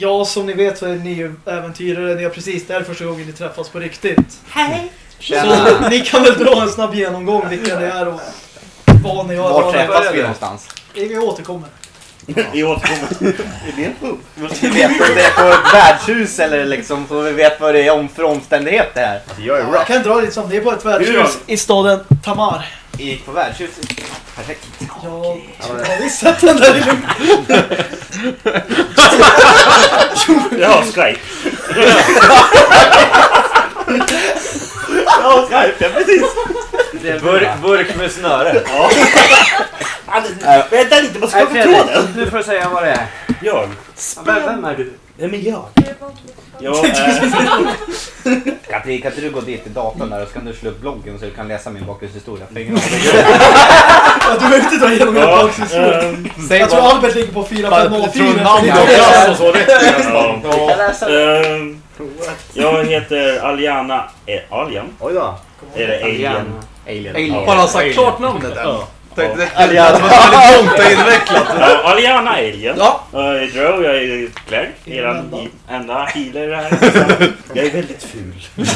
Ja, som ni vet så är ni ju äventyrare. Ni har precis, det här är första gången ni träffas på riktigt. Tjena! Så ni kan väl dra en snabb genomgång vilka det är och vad ni har. Var ni träffas vi någonstans? Vi återkommer. Vi återkommer. Är det en pub? Vi vet om det är på ett värdshus eller liksom så vi vet vad det är om för omständighet det här. Jag är Jag kan dra lite som det är på ett värdshus i staden Tamar. Gick på värdshuset. Perfekt. Ja, har vi sett den där i lugn? Ja, Skype. Ja, Skype, ja precis. Burk, burk med snöre. Ja. Vänta lite, vad ska få tråden? nu får du säga vad det är. Jag? Vem, vem är du? Vem är jag? Jag är... Katrin, kan inte du gå dit till datorn där och så kan du slå upp bloggen så du kan läsa min bakgrundshistoria? För ingen Ja, du behöver inte dra igenom hela Ja, bakgrundshistorien. ehm, Jag tror. Albert ligger på 4 Bara 5 0 tror 4 namn och klass och så. Det ja. Jag kan läsa. Ehm, Jag heter Aliana... Eh, Alian? Oj då. Eller Alien? Alien. Alien. Har han sagt klart namnet än? Ja. Det Aliana. det var väldigt långt och invecklat. Ja, Aliana Alien. Ja. Jag är Drow, jag är Claire, i- enda healer här. Jag är väldigt ful.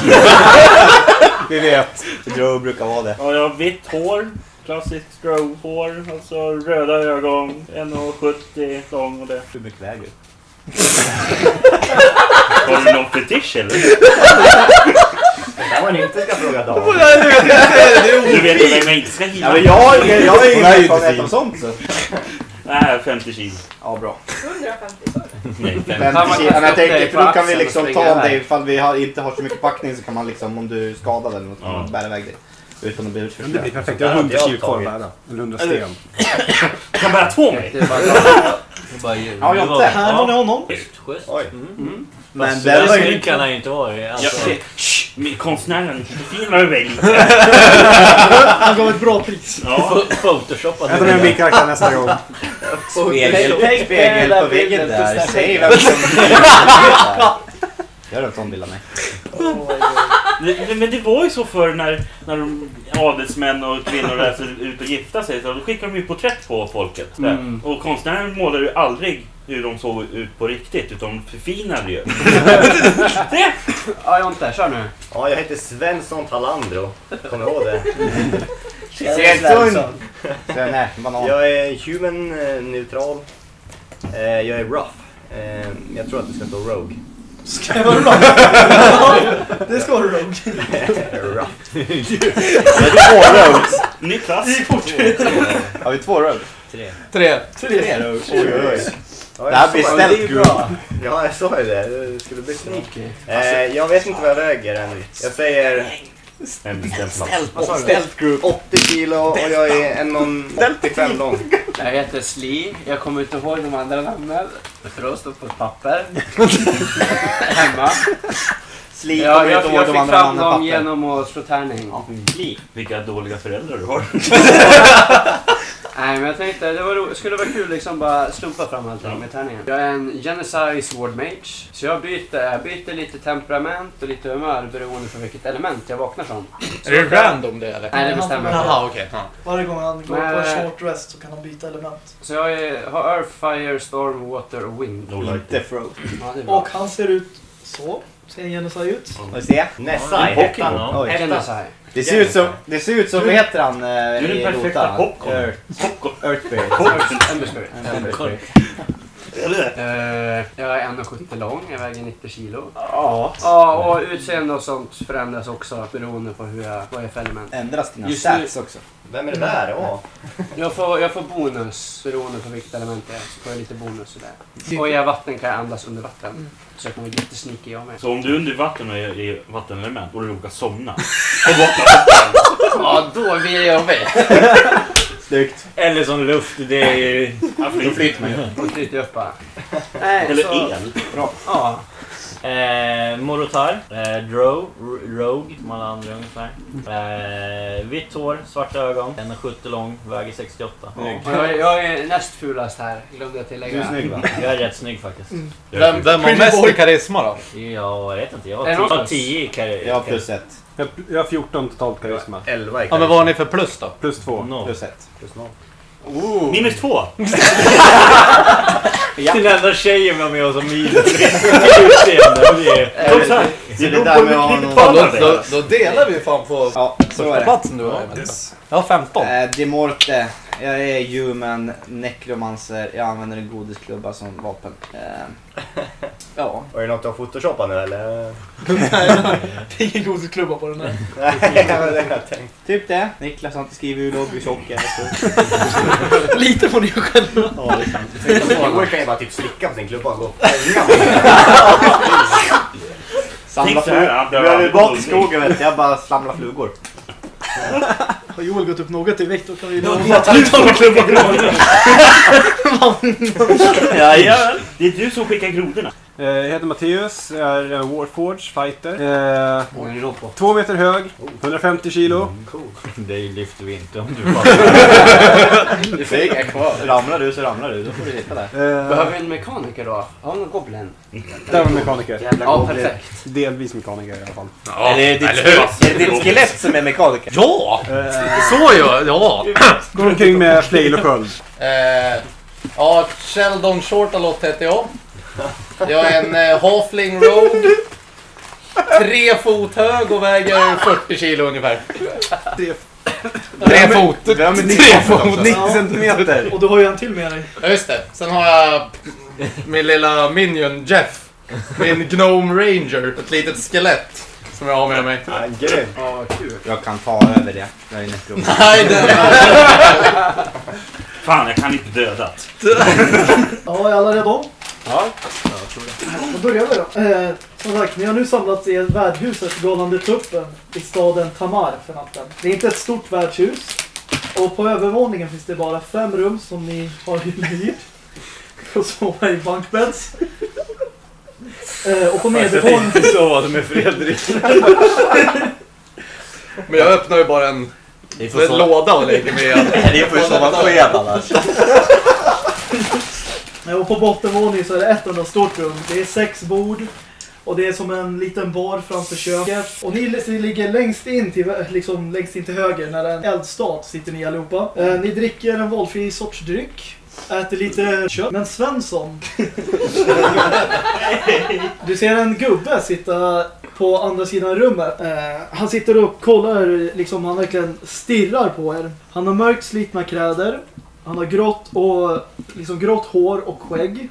Vi vet. Joe brukar vara det. Ja, jag har vitt hår. Klassiskt Drow-hår. Alltså röda ögon. 1,70 lång och det. Hur mycket väger du? Har du någon fetisch eller? Där man inte ska fråga Dan. Du vet vem jag inte ska Ja, heala? men jag, jag, jag är Hon är ju ingen inte erfarenhet av sånt så. Nej, 50 kilo. Ja, bra. 150 så. Nej, 50. 50 man kilo. Men jag tänker, på för då kan vi liksom ta dig ifall vi har, inte har så mycket packning så kan man liksom, om du är skadad eller något, Ja. bära iväg dig. Utan att bli Det blir perfekt. Jag har 100 kilo kvar att bära. Eller 100 sten. Jag kan bära två med. Det är bara... Det bara Ja, jag inte. Här har ni honom. Schysst. Oj. Men Så det där var ju... kan han ju inte vara. Ja, Alltså, shh, men konstnären förfinar mig. Han gav ett bra pris. Ja. Photoshopad. Jag tar med min karaktär nästa gång. Spegel, spegel på väggen där. Säg vem som... Gör en sån bild av mig. Det- det- Men det var ju så förr när, när de adelsmän och kvinnor läser ut och gifta sig. Så då skickade de ju porträtt på folket. Mm. Och konstnären målade ju aldrig hur de såg ut på riktigt. Utan de förfinade ju. Se! Ja, Jonte, kör nu. Ja, jag heter Svensson Talandro. Kommer du ihåg det? Svensson! Banan. Jag är human eh, neutral. Eh, Jag är rough. Eh, Jag tror att det ska stå rogue. Ska jag vara bra? Det ska du Rogue. rough. Två rogues. Ny klass. Det gick fort. Har vi två rogues? Tre. Tre. Tre rogues. Oj, oj, oj. Ja, Det här blir stealth group. Ja, jag sa ju det. Det skulle bli så. Eh, Jag vet inte vad jag väger än. Jag säger En bestämd plats. Stealth group. 80 kilo och jag är 1,85 lång. Jag heter Sli. Jag kommer inte ihåg de andra namnen. För de står på ett papper. Hemma. Jag, kommer jag, inte ihåg jag de fick andra fram namnen dem papper. genom att slå tärning. Vilka dåliga föräldrar du har. Nej, men jag tänkte det var ro- skulle vara kul liksom bara slumpa fram allting med tärningen. Jag är en Genesai Sword Mage. Så jag byter, jag byter lite temperament och lite humör beroende på vilket element jag vaknar från. Är det random det eller? Nej, det bestämmer jag. Jaha, okej. ja. Varje gång han går Men- på en short rest så kan han byta element. Så jag är, har Earth, Fire, Storm, Water och Wind. No like Fro. Ja, det är bra. Och han ser ut så. Ser Genesai ut. Får vi se? Nessai Ja, hette han. Oj. Genesai. Det ser ut som, det ser ut som, vad heter han? Du är den perfekta popcorn. Earth, Popcorn. Earthbeard. Ember Eh, jag är 1,70 lång, jag väger 90 kilo. Ja. Ja, och utseende och sånt förändras också beroende på hur jag, vad jag är för element. Ändras dina Just nu- stats också? Vem är det där? Åh. Jag får, jag får bonus beroende på vilket element det är. Så får jag lite bonus sådär. Och i vatten kan jag andas under vatten. Så jag kan vara jättesneaky jag med. Så om du är under vatten och är i vattenelement och du råkar somna. Ja, då blir jag med. Snyggt. Eller som luft, det är ju... Då flyter man ju. Då flyter jag upp bara. Eller så, el. Ja. Eh, Morotar, eh, Drow, Rogue, som alla andra ungefär. Eh, vitt hår, svarta ögon, 1,70 lång, väger 68. Jag, är- jag är näst fulast här, glömde jag Du är tillägga. snygg va? Jag är rätt snygg faktiskt. Vem, vem har mest i karisma då? Jag vet inte, jag har något? 10 i karriär. Jag har plus ett. Jag jag har 14 totalt karisma. 11 i Ja men vad har ni för plus då? Plus två. No. Plus ett. Plus noll. Minus två. Din enda tjejen var med oss som minusutseende. Det är... Så det beror där på med att ha hur mycket någon- Då, då, då delar vi fan på Ja, första det. platsen du har. Jag har 15. Eh, Demorte. Jag är human, necromancer. Jag använder en godisklubba som vapen. Eh, ja. Var det något du har photoshopat nu eller? Det är ingen godisklubba på den där. Nej, det var det jag tänkte. Typ det. Niklas har inte skrivit hur låg hur tjock jag är. så- Lite på det själva. Ja, det är sant. Joel kan ju bara typ slicka på sin klubba och gå. Samla så här, flugor. behöver är bak i skogen vet du. Jag bara samlar flugor. Har Joel gått upp något i vikt då kan vi ju ta med klubban. Jajamän. Det är du som skickar grodorna. Eh, Jag heter Matteus, jag är en Warforge fighter. Eh, två meter hög, 150 kilo. Det lyfter vi inte om du Du får ligga kvar. Ramlar du så ramlar du. Då får du sitta där. Eh, Behöver vi en mekaniker då? Har vi en goblin? där var mekaniker. Ja, perfekt. Delvis mekaniker i alla fall. Eller är det ditt, är det ditt skelett som är mekaniker? Ja! Eh, Så ju! Ja! går omkring med flail och sköld. Eh, ja, Sheldon Shortalot heter jag. Jag är en eh, Halfling Rogue. Tre fot hög och väger 40 kilo ungefär. Tre- Tre fot. Med Tre fot. 90 centimeter. Och du har ju en till med dig. Ja, just det. Sen har jag min lilla minion Jeff. Min Gnome Ranger. Ett litet skelett. Som jag har med mig. Ja, grymt. Ja, kul. Jag kan ta över det. Jag är necrom. Nej, det... Fan, jag kan inte dödat. Ja, är alla redo? Ja. Då börjar vi då. Eh, som sagt, ni har nu samlats i värdhuset Galande Tuppen i staden Tamar för natten. Det är inte ett stort värdshus. Och på övervåningen finns det bara fem rum som ni har hyrt. Att sova i bankbädds. Eh, och på nedervåningen... Så var det med Fredrik. Men jag öppnar ju bara en, en låda och lägger mig i. Ni får ju sova sked annars. Och på bottenvåningen så är det ett enda stort rum. Det är sex bord. Och det är som en liten bar framför köket. Och ni liksom ligger längst in till, liksom, längst in till höger när en eldstat sitter ni allihopa. Eh, ni dricker en valfri sorts dryck. Äter lite kött. Men Svensson. du ser en gubbe sitta på andra sidan rummet. Eh, han sitter och kollar, liksom han verkligen stirrar på er. Han har mörkt slitna kläder. Han har grått, och, liksom grått hår och skägg.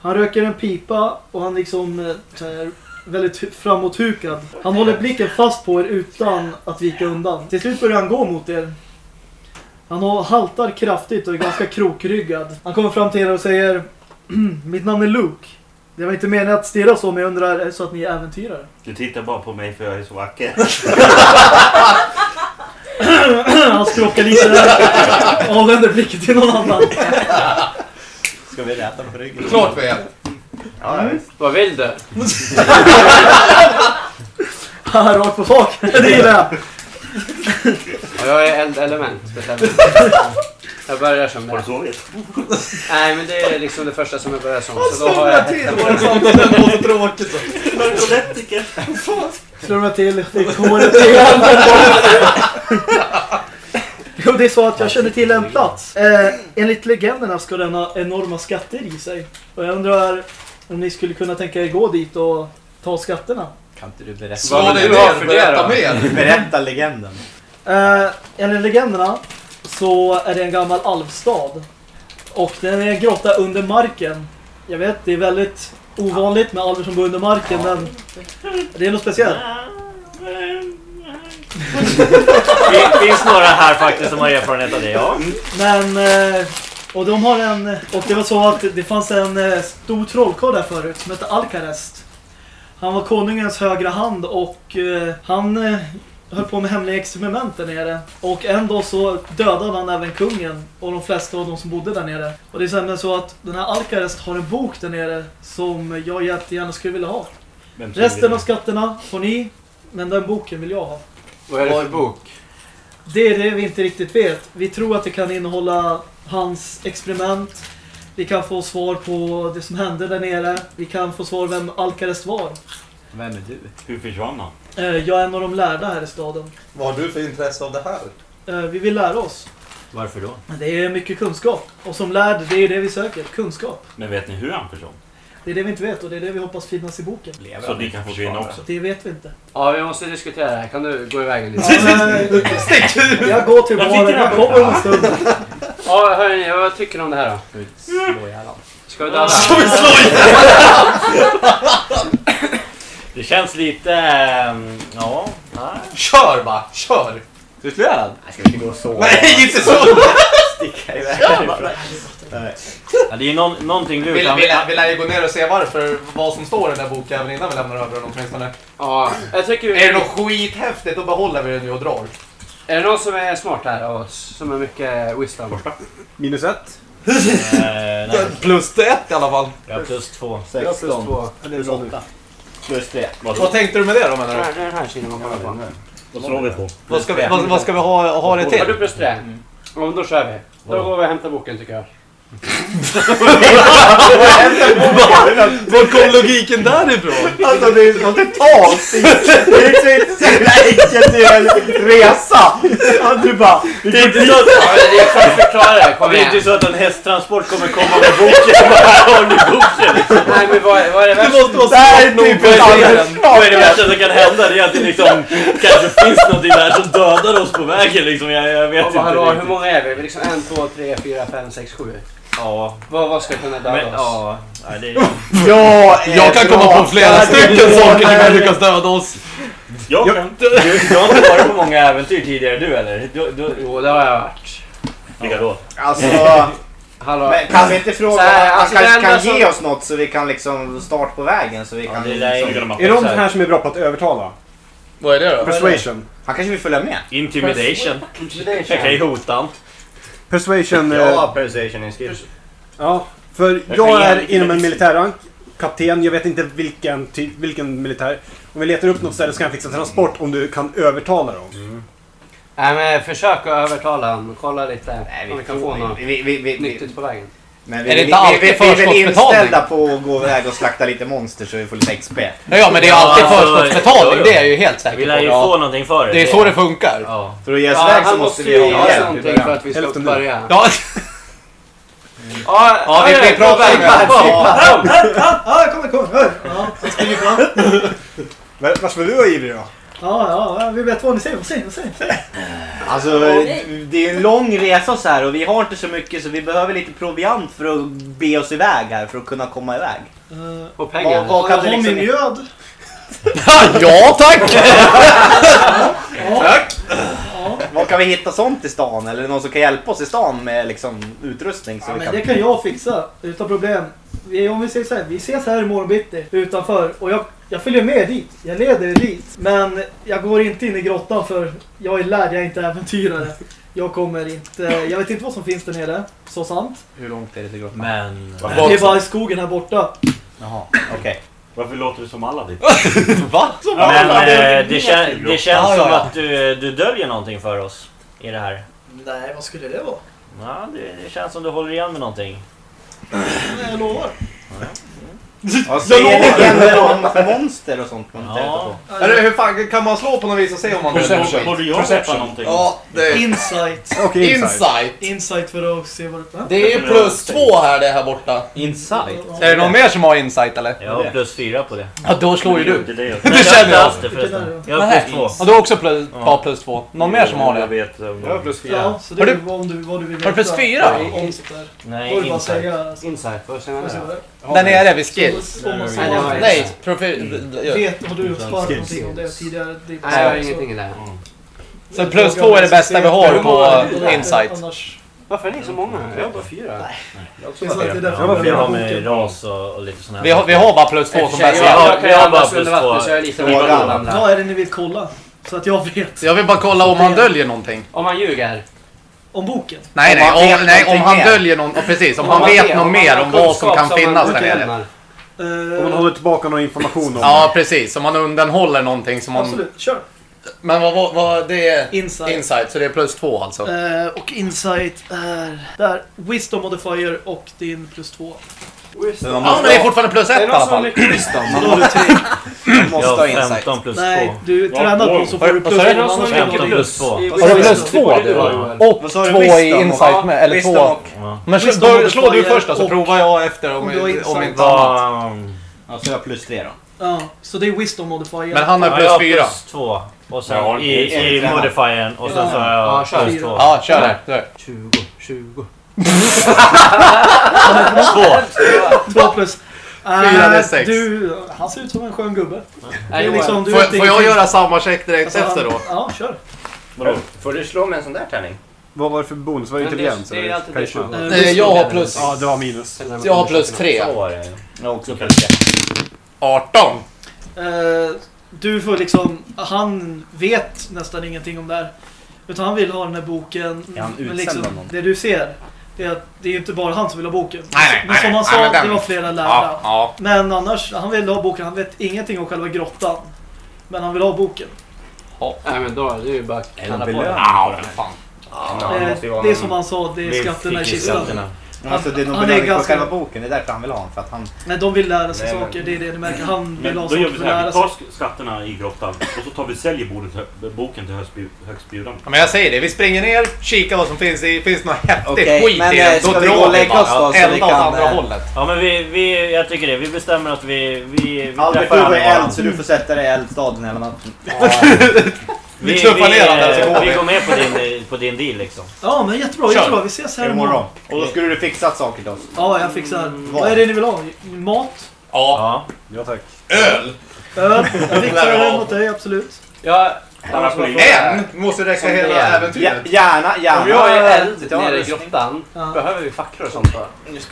Han röker en pipa och han liksom eh, så här, väldigt hu- framåthukad. Han håller blicken fast på er utan att vika undan. Till slut börjar han gå mot er. Han haltar kraftigt och är ganska krokryggad. Han kommer fram till er och säger Mitt namn är Luke. Det var inte meningen att stirra så men jag undrar, är det så att ni är äventyrare? Du tittar bara på mig för jag är så vacker. Han skrockar lite och vänder blicken till någon annan. Ska vi räta på ryggen? Klart vi är. Ja, visst. Vad vill du? Rakt på sak. Det gillar jag. Ja, jag är eldelement. Jag börjar som Har du det. sovit? Nej, men det är liksom det första som jag börjar som. Så då har jag ett element. Det var så tråkigt. så. Narkoleptiker. Slurrar till, fick håret i handen. Jo, det är så att jag känner till en plats. Eh, enligt legenderna ska den ha enorma skatter i sig. Och jag undrar om ni skulle kunna tänka er gå dit och ta skatterna. Kan inte du berätta? Vad dig vill du för det då? Berätta legenden. Eh, enligt legenderna så är det en gammal alvstad. Och den är en grotta under marken. Jag vet, det är väldigt ovanligt med alver som bor under marken, men det är något speciellt. Det finns några här faktiskt som har erfarenhet av det, ja. Men, eh, och de har en, och det var så att det fanns en eh, stor trollkarl där förut som hette Alcarest. Han var konungens högra hand och eh, han eh, höll på med hemliga experiment där nere. Och en dag så dödade han även kungen och de flesta av de som bodde där nere. Och det är sen så att den här Alcarest har en bok där nere som jag jättegärna skulle vilja ha. Vem som Resten vill av skatterna får ni, men den boken vill jag ha. Vad är det för bok? Det är det vi inte riktigt vet. Vi tror att det kan innehålla hans experiment. Vi kan få svar på det som hände där nere. Vi kan få svar vem Alcarest var. Vem är du? Hur försvann han? Eh, Jag är en av de lärda här i staden. Vad har du för intresse av det här? Eh, Vi vill lära oss. Varför då? Det är mycket kunskap. Och som lärd, det är det vi söker. Kunskap. Men vet ni hur han försvann? Det är det vi inte vet och det är det vi hoppas finnas i boken. Lever Så inte kan få försvara? vinna också. Det vet vi inte. Ja, vi måste diskutera det här. Kan du gå iväg lite? Stick! Jag går till Jag baren, jag kommer om en stund. Ja, hörni, vad tycker ni om det här då? Ska vi slå ihjäl? Ska vi döda? Det känns lite... ehm, Ja, nej. Kör bara, kör! Ska du slå ihjäl Jag ska inte gå så. Nej, inte så! Sticka iväg Nej. Ja, det är ju någon, någonting du Vill, kan... vill, vill jag ju gå ner och se varför, vad som står i den där bokjäveln innan vi lämnar över den åtminstone. Ja, jag tycker vi... Är det något skithäftigt då behåller vi den nu och drar. Är det någon som är smart här av oss? Som är mycket wisdom? Minus ett. Eh, nej, Plus ett i alla fall. har plus två. 16 två. Eller så nu. plus 3. Vad tänkte du med det då menar Det du? är den här sidan man kollar på. Vad slår vi på? Vad ska vi, vad, vad ska vi ha, ha det Har till? du plus tre? Ja, men då kör vi. Då går vi och hämtar boken tycker jag. Var kom logiken därifrån? Alltså det är så totalt Det är inte så jävla enkelt att göra en resa. Du bara... Det är inte så att, Ja, men det är för att förklara det. Kom det är inte igen. så att en hästtransport kommer komma med boken bara här har ni boken. Liksom. Nej, men vad, vad är det värsta? måste vara Det här är smart nog typ för ett. Vad är det värsta som kan hända? Det är att det liksom kanske finns någonting där som dödar oss på vägen liksom. Jag, jag vet inte hallå, hur riktigt. många är vi? Vi är liksom en, två, tre, fyra, fem, sex, sju. Ja, Vad, vad ska kunna döda men oss? ja. Det är... Jag, Jag kan komma på flera stycken saker som kan lyckas döda oss. Jag kan. Du, du har inte varit på många äventyr tidigare du eller? Du, du, Jo, det har jag varit. Vilka då? Alltså, Hallå. men kan vi inte fråga om han alltså, kanske det kan som- ge oss något så vi kan liksom start på vägen så vi Ja, kan... det där är- liksom, Är de här som är bra på att övertala? Vad är det då? Persuasion. han kanske vill följa med. intimidation. Jag kan ju hota han. Persuasion. eh, Ja, persuasion är skill. Ja, för Jag jag, är inom en militärrank. Kapten, jag vet inte vilken, ty- vilken militär. Om vi letar upp något ställe så kan jag fixa transport om du kan övertala dem. Nej, men försök att övertala honom. Kolla lite Nej, om vi kan få vi, något vi, vi, vi, vi, nyttigt på vägen. Men Är vi, det vi, inte vi, vi, vi är väl inställda på att gå iväg och slakta lite monster så vi får lite XP. Ja, ja men det är alltid Ja, alltså, förskottsbetalning. Det är jag ju helt säker Vi på. lär ju få någonting för det. Det är så det funkar. Ja. För att ge oss Ja, iväg så han måste vi ha hjälp någonting för att vi ska nu. börja. Ja, Ja, Ja, vi- vi pratar kom, med- kom, Ja. kom. Ja, han springer fram. Var- Vart ska du ivrig då? Ja, ja, vi vet vad ni säger. Vad säger ni? Vad säger ni? Alltså det är en lång resa så här och vi har inte så mycket så vi behöver lite proviant för att be oss iväg här för att kunna komma iväg. Uh, Och pengar. Vad- vad kan du liksom... min mjöd. ja tack! Ja. Var kan vi hitta sånt i stan? Eller någon som kan hjälpa oss i stan med liksom utrustning? Så Ja, vi men kan... det kan jag fixa utan problem. Vi, om vi säger så här, vi ses här imorgon bitti utanför och jag, jag följer med dit. Jag leder er dit. Men jag går inte in i grottan för jag är lärd, jag är inte äventyrare. Jag kommer inte, jag vet inte vad som finns där nere. Så sant. Hur långt är det till grottan? Men... Det är bara i skogen här borta. Jaha, okej. Varför låter du som alla dit? Va? Men Ja, eh, det, kän, det känns ja, som ja. att du, du döljer någonting för oss i det här. Nej, vad skulle det vara? Ja, det, det känns som du håller igen med någonting. Nej, jag lovar. Säger legender om monster och sånt man inte Ja. på? Eller hur fan kan man slå på något vis och se om man Borde- Borde jag någonting? Ja, det är... Insight. Inside. Insight. Insight för att se vad det är. Det är plus två här det här borta. Insight? Är det någon mer som har insight eller? Jag har plus fyra på det. Ja, då slår ju du. det jag Det Nej, känner jag. Jag har plus två. Ja, du har också plus, Ja. ja, plus två. Någon mer som har Jag det? vet. um, Jag har plus Ja, så det Har är du- vad, om du, vad du vill Har du plus veta fyra? Nej, insight. säga. Insight, där? du? Där nere vid skills. Om man Nej, svarar. det har jag Nej, inte. profil... Vet, har du svarat Skills. någonting om det tidigare? Det är bara Nej, jag har så- ingenting i det. Så plus två är det bästa vi har på insight. Annars, Varför är ni så många? Jag har bara fyra. Jag det är bara så att det är fyra. därför Jag jag Vi har med ras och, och lite sådana Vi har, vi har bara plus två som. Ja, Jag jag vi har bara plus två. så jag är lite än andra. Vad är det ni vill kolla? Så att jag vet. Jag vill bara kolla om han döljer någonting. Om man ljuger. Om boken. Nej, Om nej, han vet om, nej, om någonting han mer. döljer någon, ja, precis, om Om han man vet vet- något om mer om vad som kan finnas där nere. Om man håller tillbaka någon information om Ja, precis. Om man undanhåller någonting som man... absolut, kör. Men vad, vad, vad det är... Insight. Insight, så det är plus två alltså. Eh, och insight är där. Wisdom modifier och din plus två. Men man Ja, måste, men det är fortfarande plus ett i alla någon som har fall. mycket wisdom? Du tre. man måste Jag ha insight. 15 plus 2. Nej, du tränar på så får du plus sa du? två. Någon som annars har kan mycket du- plus två. I- Har du plus Det två? borde du ha, Ja. Joel. Och Vad sa du? två i Wisdom och- insight med, eller Wisdom två. och- Ja. Men Wisdom slå, slå du först så provar jag efter om, inte annat. Vad... Ja, så jag har plus tre då. Ja, så det är wisdom modifier. Men han har plus jag har fyra. plus 2. Och sen i, modifiern och sen så har Ja, jag plus 2. Ja, kör det. Kör. 20, 20. Två. Två plus. Fyra, det är sex. Du, han ser ut som en skön gubbe. Det Nej, är liksom, du Får, vet får jag ingenting. göra samma check direkt Alltså, efter då? Ja, kör. Vadå? får du slå med en sån där tärning? Vad var det för bonus? Var det Men det- intelligens? det är eller? alltid det som- Eh, Nej, jag har plus... Ja, det var minus. Jag har plus tre. Så var det. Jag har också plus tre. 18. Eh, du får liksom, han vet nästan ingenting om det här. Utan han vill ha den här boken. Är han men utsänd liksom, av någon? det du ser, det är att det är inte bara han som vill ha boken. Nej, nej, men som nej, han nej, sa, det var flera lärda. Ja, ja. Men annars, han vill ha boken. Han vet ingenting om själva grottan. Men han vill ha boken. Nej men då, det är ju bara att knalla det på den. Ja, fan. Ja, Eh, ju vara det är som han sa, det är skatterna i kistan. Men alltså det är nog Han är ganska- själva boken. Det är därför han vill ha den. För att han... Nej, de vill lära sig Nej, men- saker. Det är det ni märker. Han vill Men ha då saker gör vi för så att här, lära vi sig. tar sk- skatterna i grottan och så tar vi säljer bordet, boken till högstbjud- högstbjudande. Ja, Men jag säger det, vi springer ner, kikar vad som finns i, finns det något häftigt Okej, skit men, i eh, den, då vi drar oss då, så vi elda åt kan, andra eh, hållet. Ja men vi, vi, jag tycker det. Vi bestämmer att vi, vi, vi Albert, du i eld så du får sätta dig i eldstaden hela natten. Vi Vi, knuffar ner han där så går vi vi. går med på din, på din deal liksom. Ja, men jättebra. Kör. jättebra. Vi ses här Imorgon. Och då skulle du fixat saker till oss. Ja, jag fixar. Vad? Vad är det ni vill ha? Mat? Ja. Ja. Tack. Öl! Öl? Jag fixar det mot dig, absolut. Ja, En! Måste räcka Som hela är. Äventyret. gärna, gärna. Om jag är eld nere i grottan, Ja. behöver vi facklor och sånt då?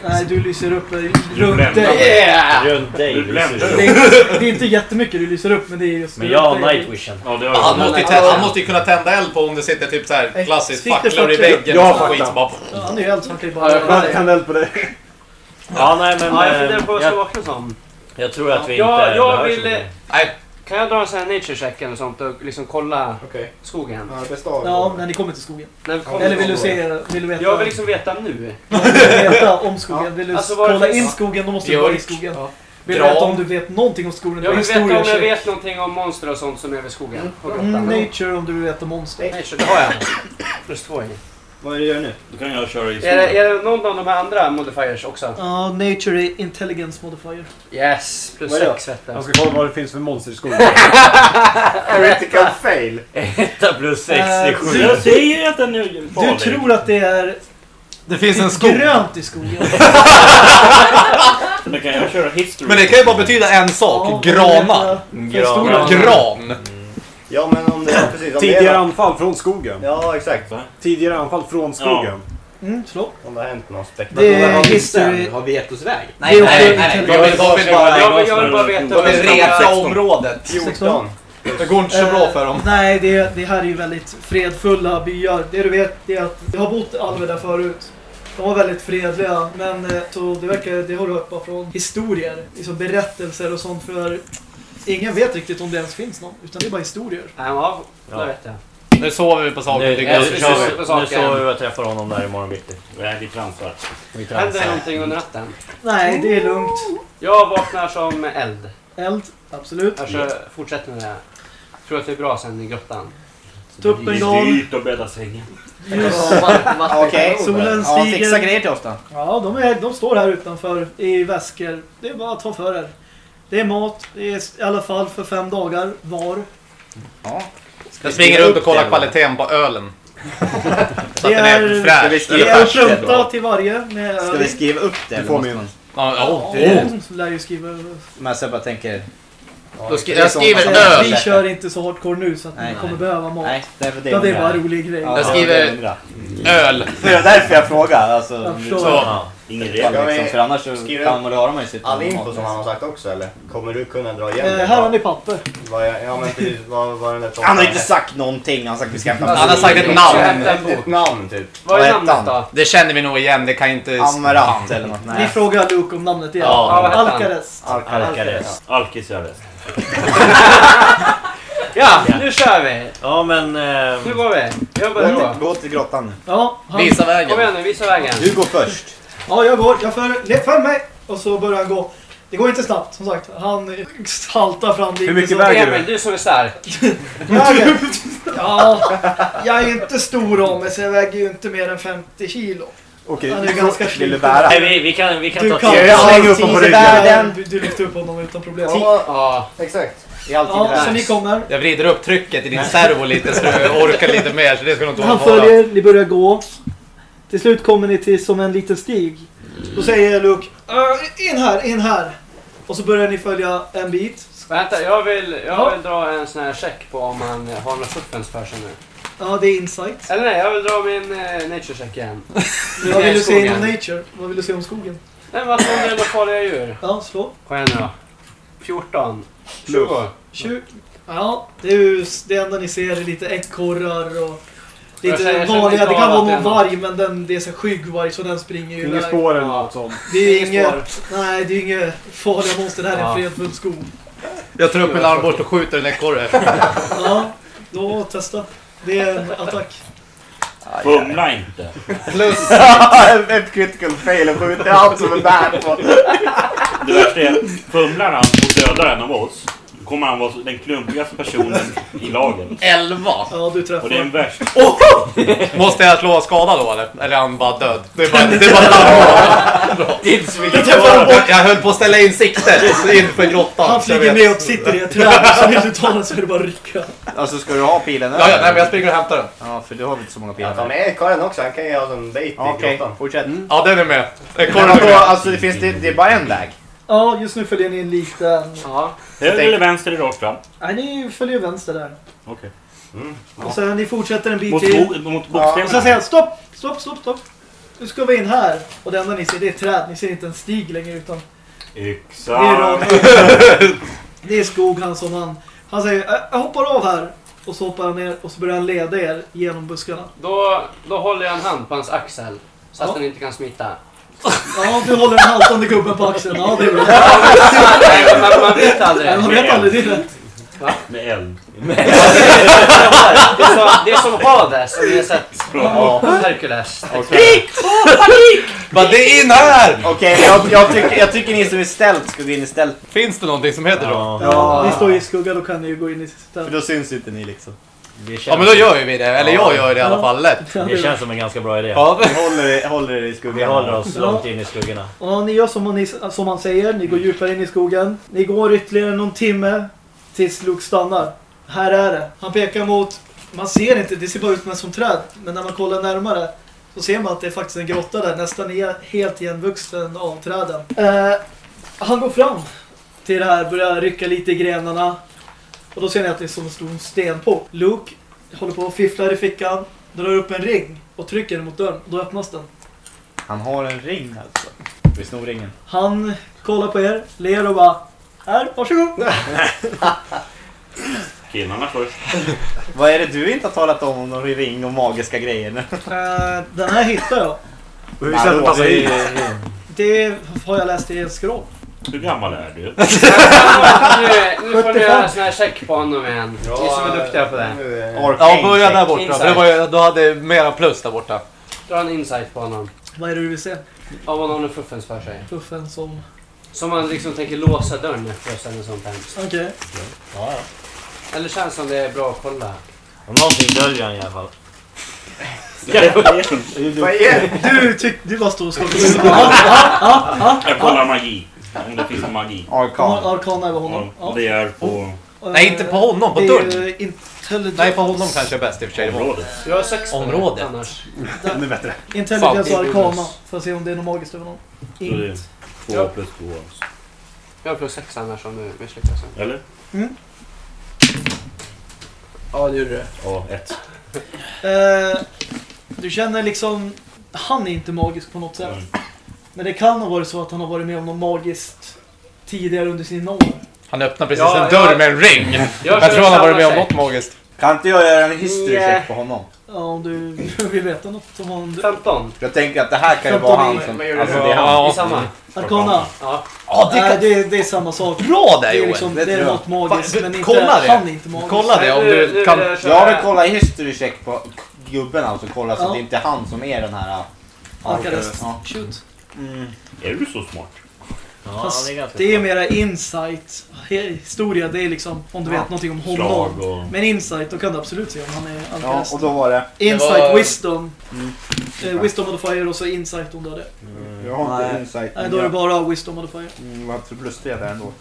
Nej, du lyser upp eh, runt dig. Yeah! Runt dig. Du det. Det är, inte, det är inte jättemycket du lyser upp, men det är just Men jag har night vision. Ja, det har Han jag. måste, ju han måste kunna tända eld på om det sitter typ så här klassiskt facklor i väggen Ja, och skit. fackla. så Bara, Ja, han är ju eld, så han kan ju Ja, jag bara... fattar. Tänd eld på dig. Ja nej men... Ja, jag eh, funderar på vad jag ska jag, vakna som. jag tror att vi inte jag behöver vill- så mycket. nej, Kan jag dra en sån här nature check eller sånt och liksom kolla Okej. skogen? Ja, bästa av. Ja, när ni kommer till skogen. När vi kommer Eller vill du se... Vill du veta... Jag vill liksom veta nu. Vill du veta om skogen? Vill du Alltså, vad det kolla finns- in skogen, då måste du vara i Björk. skogen. Ja. Vill du veta om du vet någonting om skogen? Jag vill veta om jag check. vet någonting om monster och sånt som är över skogen. Och grottan. Mm, nature om du vill veta monster. Nature, det har jag. Plus två i. Vad är det du gör nu? Då kan jag köra i Är det, skogen. är det någon av de här andra modifiers också? Ja, nature är intelligence modifier. Yes, plus Vad är det? sex vet Jag du. ska kolla vad det finns för monster i skogen. Critical fail. Etta plus sex, det är Eh, sju. Jag säger ju att den är Du farlig. tror att det är det finns en skog. grönt i skogen. Men kan jag köra history? Men det kan ju bara betyda en sak. Ja, Grana. historia. Gran. Ja, men om det är precis. Om det Tidigare är, anfall från skogen. Ja, exakt. Tidigare anfall från skogen. Mm, slå. Om det har hänt något Det spektakulärt. är history. Har vi gett oss iväg? Det också nej, nej. intelligence. Jag vill, jag vill bara, Jag vill, jag vill bara veta de vill reta området. 14. Det går inte så bra för dem. Nej, det, det här är ju väldigt fredfulla byar. Det du vet det är att det har bott alver där förut. De var väldigt fredliga, men eh, så det verkar, det har du hört bara från historier, liksom berättelser och sånt för ingen vet riktigt om det ens finns någon, utan det är bara historier. Ja, Ja. det vet jag. Nu sover vi på saken Nu, tycker jag. nu, vi kör vi- på saken. nu sover vi och träffar honom där imorgon bitti. Nej, vi transar. Vi Händer transar. det någonting under natten? Nej, det är lugnt. Jag vaknar som eld. Eld, absolut. Jag kör, fortsätter med det. Tror att det är bra sen i grottan. Det är dyrt att bädda sängen. Okej. Solen Ja, stiger. fixa grejer till oss då. Ja, de, är, de står här utanför i väskor. Det är bara att ta för er. Det är mat, det är i alla fall för fem dagar var. Ja. Jag springer runt och kollar kvaliteten på ölen. Så att den är fräsch. Det är upp det plunta till varje med Ska vi skriva upp det? Du får min. man- Ja, Oh. det lär ju skriva. Men jag bara tänker... Då skri- jag skriver som- öl. Vi kör inte så hardcore nu så att Nej, ni kommer nej. behöva mat. Nej, det är för det Ja, det är bara en rolig grej. Ja, Jag det skriver- Öl. För det är därför jag frågar. Alltså, Jag förstår. Så. Ja. Ingen regel. liksom, för annars så kan man höra man ju sitta All info som han har sagt också eller? Kommer du kunna dra igen Eh, det? här har ni papper. Vad jag, ja men precis, vad vad den där Han har inte sagt någonting. Han har sagt vi ska hämta Han har sagt ett namn. Ett namn typ. Vad är namnet då? Det känner vi nog igen, det kan inte... Amaranth eller något. Nej. frågar Luke om namnet igen. Ja, hette han? Alcares. Alcares. Ja, nu kör vi! Ja men... Eh, Nu går vi. Jag börjar till, gå. gå till grottan. Ja, han, Visa Kom vägen. igen nu, visa vägen. Du går först. ja, jag går. Jag för, le- följ mig. Och så börjar han gå. Det går inte snabbt som sagt. Han haltar fram dit. Hur mycket så- väger Emil, du som är stark. Väger? Ja, jag är inte stor av mig så jag väger ju inte mer än 50 kilo. Okej, Han är ganska vill du sliten. bära? Nej, vi, vi kan, vi kan Du ta kan-. Jag Ja, slänger upp honom på ryggen. Du, du lyfter upp honom utan problem. Ja, Ja. exakt. I all tid i Ja, så ni kommer. Jag vrider upp trycket i din servo lite så du orkar lite mer. Så det ska nog inte Han följer, ni börjar gå. Till slut kommer ni till som en liten stig. Då säger Luke "Äh, in här, in här. Och så börjar ni följa en bit. Vänta, jag vill, Ja. jag vill dra en sån här check på om han har några fuffens för sig nu. Ja, det är insight. Eller nej, jag vill dra min uh, nature check igen. Nu Vad är vill du se inom nature? Vad vill du se om skogen? Nej, men att om det är några farliga djur. Ja, slå. Kom igen nu då. 14. 20. 20. Ja, det är ju det enda ni ser är lite ekorrar och Jag lite känner- jag känner vanliga. inte Det kan vara någon varg men den, det är så skyggvarg så den springer ju Inget iväg. spår eller något sånt. Det är Inget inget, nej det är inget farliga monster. Det här är en fredfull skog. Jag tar upp min armborst och skjuter en ekorre. Ja, då testa. Det är en attack. Fumla inte. Plus, Ett critical fail och skjuter allt som är bär på. Det värsta är, fumlar han och dödar en av oss, då kommer han vara den klumpigaste personen i laget. 11. Ja, du Och det är träffar. en värst. Måste jag slå skada då eller? Eller är han bara död? Det är bara, det är bara jag, jag höll på att ställa in siktet inför grottan. Han så jag flyger vet. med och sitter i ett träd. Så vill du ta den så är det bara att rycka. Alltså ska du ha pilen Ja, ja, nej, men jag springer och hämtar den. Ja, för du har väl inte så många Jag pilar. tar med karlen också, han kan ju ha som bait i Okej, grottan. fortsätt. Ja, den är med. Är alltså, med. alltså det finns det, det är bara en väg. Ja, just nu följer ni en liten... Ja. Höger eller vänster eller rakt fram? Nej, ni följer vänster där. Okej. Och sen ni fortsätter en bit Mot, till. bo, mot Och sen bokstäverna? säger han stopp, stopp, stopp, stopp. Nu ska vi in här. Och det enda ni ser det är ett träd. Ni ser inte en stig längre utan det är Yxa. rakt. Det är skog han som han... Han säger "Äh, jag hoppar av här. Och så hoppar han ner och så börjar han leda er genom buskarna. Då, då håller jag en hand på hans axel. Så att Ja. den inte kan smita. Ja, du håller den haltande gubben på axeln. Ja, det är bra. Nej, men man, man vet aldrig. Nej, man vet aldrig, det är rätt. Med eld. Det är, så, det är som Hades, om ni har sett Ja. Hercules. Bara, det är in här! Okej, jag, jag, tycker, jag tycker ni som är ställt ska gå in i ställt. Finns det någonting som heter då? Ja, Ja, ni står i skugga, då kan ni ju gå in i För stället. då syns inte ni liksom. Det känns, Ja, men då gör ju vi det. Eller jag gör det i alla fall lätt. det känns som en ganska bra idé. Ja, Ni håller, er- håller er i skuggan. Vi håller oss långt in i skuggorna. Ja, ni gör som, ni, som han säger. Ni går djupare in i skogen. Ni går ytterligare någon timme tills Luke stannar. Här är det. Han pekar mot... Man ser inte, det ser bara ut som träd. Men när man kollar närmare så ser man att det är faktiskt en grotta där. Nästan är helt igenvuxen av träden. Eh, han går fram till det här, börjar rycka lite i grenarna. Och då ser ni att det är som en stor sten på. Luke håller på och fifflar i fickan. Drar upp en ring och trycker den mot dörren. Då öppnas den. Han har en ring alltså. Vi snor ringen. Han kollar på er, ler och bara Här, varsågod! Killarna först. Vad är det du inte har talat om om någon ring och magiska grejer? Eh, den här hittar jag. Och hur sen passar in? Det har jag läst i en scroll. Hur gammal är du? Nu, nu får ni göra en sån här check på honom igen. Ni som är duktiga på det. Ja börja där borta. För det var ju, du hade mera plus där borta. Dra en insight på honom. Vad är det du vill se? Av vad någon har fuffens för sig. Puffen som... Som man liksom tänker låsa dörren efter oss eller sånt hemskt. Okej. Ja, ja. Eller känns som det är bra att kolla. Om någonting döljer han i alla fall. Vad är det? Du tyck, du bara står och skakar på huvudet. Jag kollar magi. Om det finns någon magi. ja. Arkan. Arkana över honom. Ja. och det är på Nej, inte på honom. På Det är dörren. intelligence. Nej, på honom kanske är bäst i och för sig. området. Jag har sex på det, Området. annars. Den är bättre. Intelligence och arkana. För att se om det är något magiskt över någon. Så det är Int. två Ja. plus två. alltså. Jag har plus sex annars om du misslyckas. Eller? Ja, det gjorde du. Ja, ett. Eh, du känner liksom... Han är inte magisk på något sätt. Mm. Men det kan ha varit så att han har varit med om något magiskt tidigare under sina år. Han öppnar precis Ja, en dörr ja. med en ring. Jag, Jag tror han har varit med om något magiskt. Kan inte jag göra en history check på honom? Ja, om du vill veta något som har... 15. Jag tänker att det här kan ju vara han som... gör Alltså det är han. Ja. I samma? Arkana? Ja. Ja, det Nej, kan... det, det är samma sak. Bra där Det är, Joel! liksom, det det är tror jag. något magiskt, Fan, men inte, kolla det. han är inte magisk. Kolla det om Nu- nu du vill kan... jag köra- Jag vill kolla history check på gubben alltså. Kolla så Ja. att det inte är han som är den här... Arkarest. Ja. Shoot. Mm. Är du så smart? Ja, Fast det är Det är mera insight. Historia, det är liksom om du Ja, vet någonting om honom. Och... Men insight, då kan du absolut se om han är Ja, alkoholist. och då var det... Insight, Det var- wisdom. Eh, wisdom modifier och så insight om du har det. Jag har inte Nej. insight. Nej, då är det bara wisdom modifier. Mm, vad plus tre där ändå.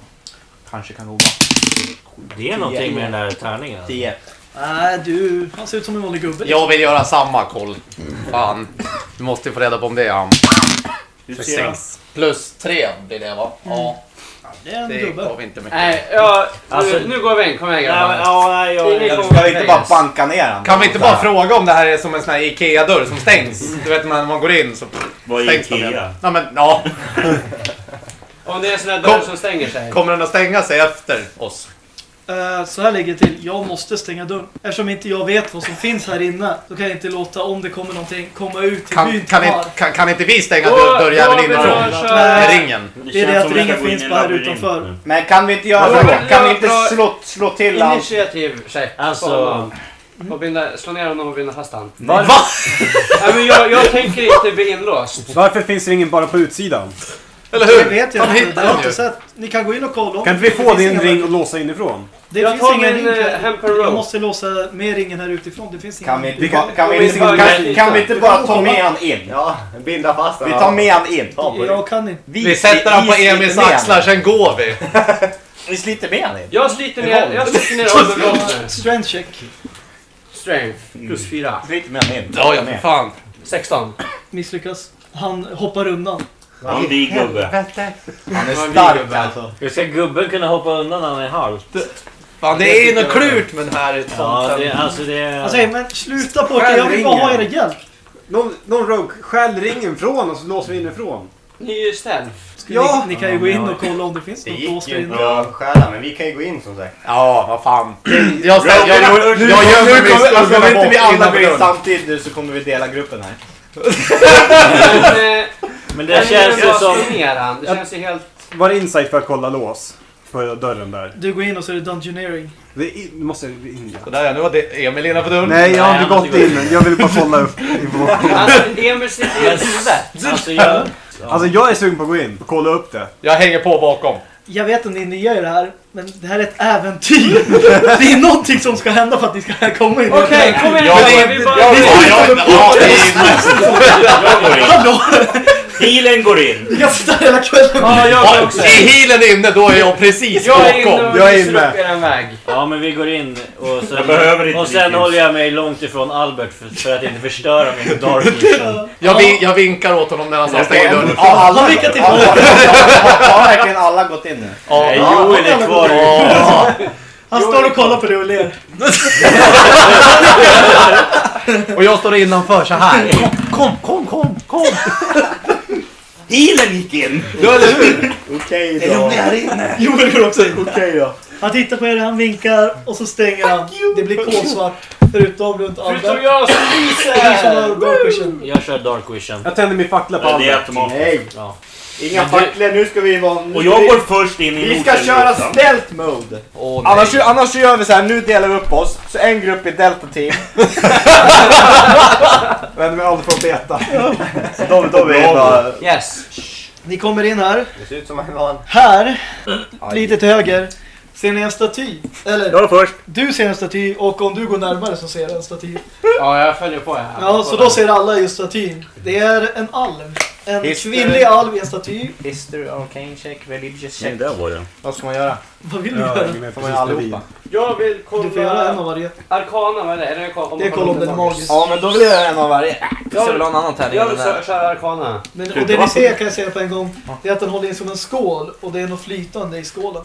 Kanske kan gå Det är någonting med den där tärningen. alltså. 10. Nej, du, han ser ut som en vanlig gubbe. Jag vill göra samma koll. Fan. Du måste ju få reda på om det är han. Du ser Plus tre blir det va? Ja, Det är en det gav inte mycket. Nej, ja, Alltså- nu, nu går vi in. Kom igen Ja, grabbar. ja, nej, jag, Ska vi inte bara banka ner han? Kan vi inte bara fråga om det här är som en sån här IKEA-dörr som stängs? Du vet när man går in så Vad är stängs den Ikea? Ja, men, ja. Om det är en sån där Kom. dörr som stänger sig. Kommer den att stänga sig efter oss? Eh, så här ligger det till. Jag måste stänga dörren. Eftersom inte jag vet vad som finns här inne. Då kan jag inte låta, om det kommer någonting, komma ut till Kan, byn kan, inte, kan, kan inte vi stänga dörr, dörrjäveln då inifrån? Med ringen? Det är det att ringen finns bara här utanför. nu. Men kan vi inte göra så? men- Kan vi inte slå, slå till allt? Initiativ check. Alltså- honom. Och binda, slå ner honom och binda fast han. Va? Nej, men jag, jag tänker inte bli inlåst. Varför finns ringen bara på utsidan? Eller Det hur? vet jag Han inte. hittar Det har den inte ju. sett. Ni kan gå in och kolla om Kan inte vi det få finns din ring och låsa inifrån? Det Jag finns tar ingen min, ring. eh, kvar. Hamper Jag måste låsa med ringen här utifrån. Det finns ingen Kan vi inte, Vi kan- bara- kan vi, vi inte, kan, kan vi inte bara ta med han in? Ja, binda fast Vi tar med han in. Jag kan inte. Vi sätter han på sliter Emils med han. axlar, sen går vi. Vi sliter med han in. Jag sliter ner, jag sliter ner honom med vapnet. Strength check. Strength. Plus 4. Sliter med han in. Ja, ja, för fan. 16. Misslyckas. Han hoppar undan. Han är vig gubbe. Han är stark det, alltså. hur ska gubben kunna hoppa undan när han är halt? Fan, det är ju något klurt med den här Ja, det, alltså det... Han säger, men sluta pojkar, jag vill bara ha era hjälp. Någon, någon rogue stjäl ringen från oss och låser vi inifrån. Ni är ju. Ska Ja. Ni, ni kan ju gå in och kolla om det finns Det något gick låst där ju inne. inte att stjäla, men vi kan ju gå in som sagt. Ja, vad fan. Jag, ställer, jag, jag, jag, Nu jag gömmer mig i kommer, alltså, skuggorna om inte vi alla går in samtidigt så kommer vi dela gruppen här. Men, eh, Men det känns ju som... han. Det känns ju helt... Var det insight för att kolla lås? På dörren där. Du går in och så är det dungeoneering. Det är in, måste vi in ja. Sådär ja, nu var det Emil innanför dörren. Nej, jag har inte gått in. Jag vill bara kolla upp info. Alltså, Emil sitter helt svett. Alltså jag... Alltså jag är sugen på att gå in och kolla upp det. Jag hänger på bakom. Jag vet att ni är nya i det här, men det här är ett äventyr. det är någonting som ska hända för att ni ska komma in i Okej, det. kom igen Ja, grabbar, det- vi bara... Ja, Vi ja, ska ja, upp ja, det Jag går in. Hallå! Healen går in. Vi kan sitta hela kvällen. Ja, jag Ja, också. Är healen inne då är jag precis Jag är inne bakom. och Jag är inne. upp väg. Ja men vi går in och Jag sen, behöver inte och sen ditt ljus. håller jag mig långt ifrån Albert för, för att inte förstöra min dark vision. Jag, vin, jag vinkar åt honom när han stänger dörren. Ja, alla, vinkar till har, mig. har, har verkligen alla gått in nu? Nej, Joel är kvar. Ja. Han står och kollar på det och ler. Och jag står innanför så här. Kom, kom, kom, kom! Healen gick in. Ja, eller hur? Okej Är de där inne? Joel går också in. Okej då. Han tittar på er, han vinkar och så stänger han. Det blir kolsvart. Förutom runt Förutom Albert. jag som lyser! dark vision. Jag kör dark vision. Jag tänder min fackla på Det är Albert. automatiskt. Nej, Ja. Inga facklor. Nu ska vi vara... Och jag vi, går först in i Vi ska köra stealth mode. Åh, nej. Annars, annars så gör vi så här, nu delar vi upp oss. Så en grupp är delta team. Men vi har aldrig fått veta. Så då, då är bara... Yes. Ni kommer in här. Det ser ut som en van. Här, lite till höger, ser ni en staty. Eller, Jag är först. du ser en staty och om du går närmare så ser du en staty. Ja, jag följer på här. Ja, så då ser alla just statyn. Det är en alv. En History. kvinnlig alv i en staty. History, arcane check, religious Nej, check. där var det. Vad ska man göra? Vad vill du Ja, göra? Får man precis allihopa? Jag vill Du får göra en av kolla... varje. Arkana, vad är det? Är det kolla, om Det är kolla om den är magisk. Ja, men då vill jag göra en av varje. Jag Så vill ha en annan tärning Jag än vill den där. kö- köra Arkana. Men, och det ni ser kan jag säga på en gång. Det är att den håller i som en skål och det är något flytande i skålen.